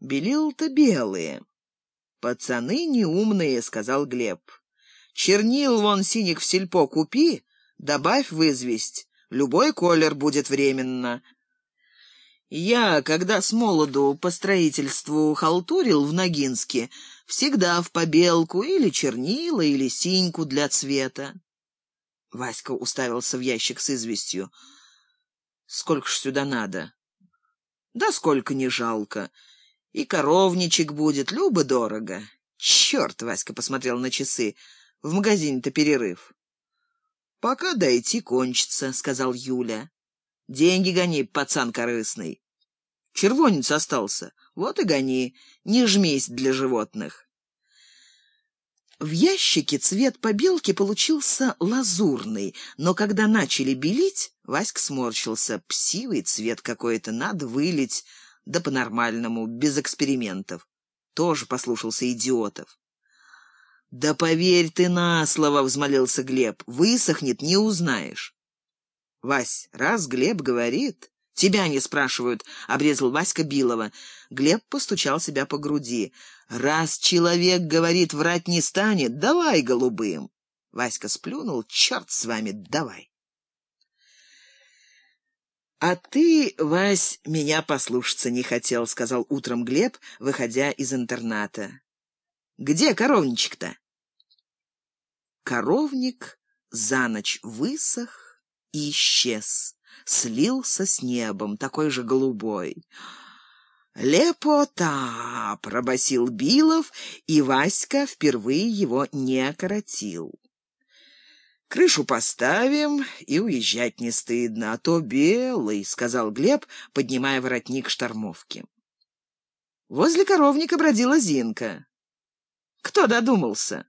Белил-то белые. «Пацаны неумные», — сказал Глеб. «Чернил вон синих в сельпо купи, добавь в известь, любой колер будет временно». Я, когда с молоду по строительству халтурил в Ногинске, всегда в побелку или чернила, или синьку для цвета. Васька уставился в ящик с известью. «Сколько ж сюда надо?» «Да сколько не жалко. И коровничек будет, любо-дорого». «Черт!» — Васька посмотрел на часы. «В магазине-то перерыв». «Пока дойти кончится», — сказал Юля. «Деньги гони, пацан корыстный. Червонец остался. Вот и гони, не жмись для животных». В ящике цвет побелки получился лазурный, но когда начали белить, Васька сморщился. Псивый цвет какой-то, надо вылить, да по-нормальному, без экспериментов. Тоже послушался идиотов. «Да поверь ты на слово!» — взмолился Глеб. «Высохнет, не узнаешь». «Вась, раз Глеб говорит...» «Тебя не спрашивают», — обрезал Васька Билова. Глеб постучал себя по груди. «Раз человек говорит, врать не станет, давай голубым». Васька сплюнул. «Черт с вами, давай». «А ты, Вась, меня послушаться не хотел», — сказал утром Глеб, выходя из интерната. «Где коровничек-то?» Коровник за ночь высох и исчез слился с небом, такой же голубой. «Лепота!» — пробасил Билов, и Васька впервые его не окоротил. «Крышу поставим, и уезжать не стыдно, а то белый», — сказал Глеб, поднимая воротник штормовки. Возле коровника бродила Зинка. «Кто додумался?»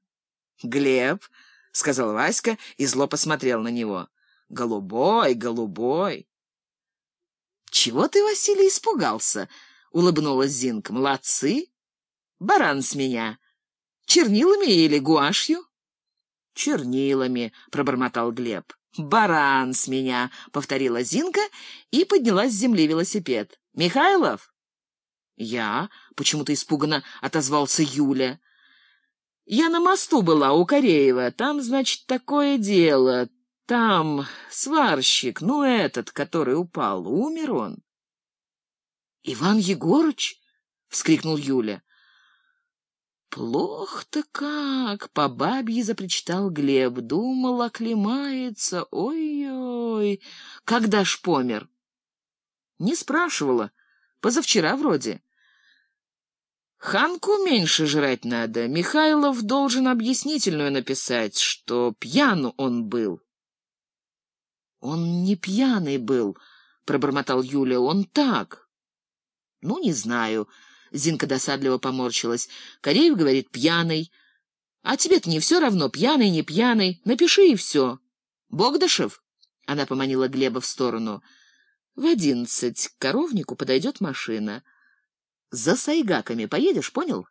«Глеб», — сказал Васька и зло посмотрел на него. Голубой, голубой. Чего ты, Василий, испугался? Улыбнулась Зинка. Молодцы. Баран с меня. Чернилами или гуашью? Чернилами, пробормотал Глеб. Баран с меня, повторила Зинка и подняла с земли велосипед. Михайлов? Я, почему-то испуганно отозвался Юля. Я на мосту была у Кореева. Там, значит, такое дело. Там сварщик, ну этот, который упал, умер он. Иван Егорыч? вскрикнул Юля. Плохо-то как, по бабье запричитал Глеб, думал, оклемается. Ой-ой, когда ж помер? Не спрашивала, позавчера вроде. Ханку меньше жрать надо. Михайлов должен объяснительную написать, что пьян он был. Он не пьяный был, пробормотал Юля. Он так. Ну, не знаю. Зинка досадливо поморщилась. Кореев говорит пьяный. А тебе-то не все равно, пьяный, не пьяный. Напиши и все. Богдашев? Она поманила Глеба в сторону. В одиннадцать к коровнику подойдет машина. За сайгаками поедешь, понял?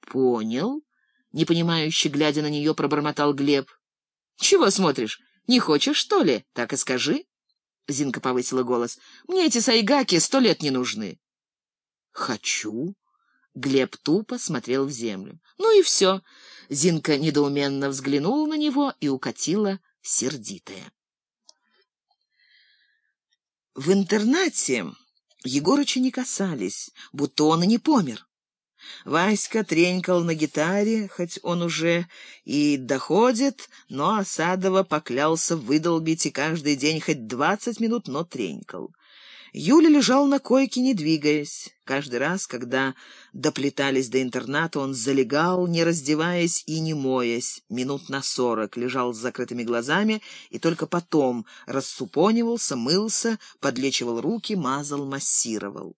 Понял. Непонимающе глядя на нее, пробормотал Глеб. Чего смотришь? Не хочешь, что ли? Так и скажи. Зинка повысила голос. Мне эти сайгаки сто лет не нужны. Хочу. Глеб тупо смотрел в землю. Ну и все. Зинка недоуменно взглянула на него и укатила сердитая. В интернате Егорыча не касались, будто он и не помер. Васька тренькал на гитаре, хоть он уже и доходит, но Осадова поклялся выдолбить и каждый день хоть двадцать минут, но тренькал. Юля лежал на койке, не двигаясь. Каждый раз, когда доплетались до интерната, он залегал, не раздеваясь и не моясь, минут на сорок, лежал с закрытыми глазами и только потом рассупонивался, мылся, подлечивал руки, мазал, массировал.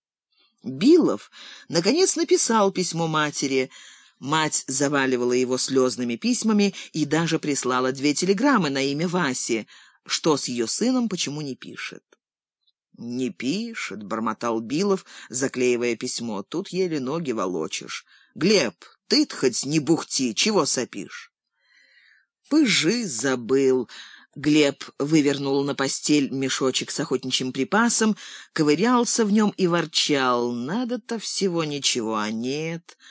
Билов, наконец, написал письмо матери. Мать заваливала его слезными письмами и даже прислала две телеграммы на имя Васи. Что с ее сыном, почему не пишет? «Не пишет», — бормотал Билов, заклеивая письмо. «Тут еле ноги волочишь. Глеб, ты хоть не бухти, чего сопишь?» «Пыжи забыл», Глеб вывернул на постель мешочек с охотничьим припасом, ковырялся в нем и ворчал. «Надо-то всего ничего, а нет.